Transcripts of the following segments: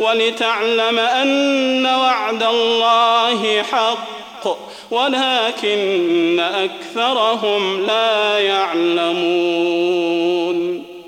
ولتعلم أن وعد الله حق ولكن أكثرهم لا يعلمون.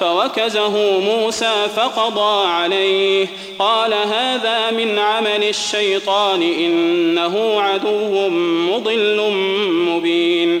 فوكزه موسى فقضى عليه قال هذا من عمل الشيطان إنه عدو مضل مبين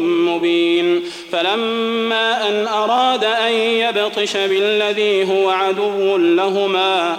مبين. فلما أن أراد أن يبطش بالذي هو عدو لهما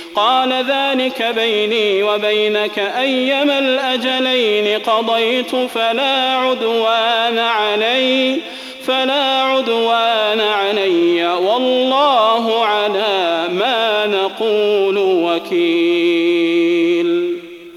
قال ذلك بيني وبينك أيما الأجلين قضيت فلا عدوان علي فلا عدوان علي. والله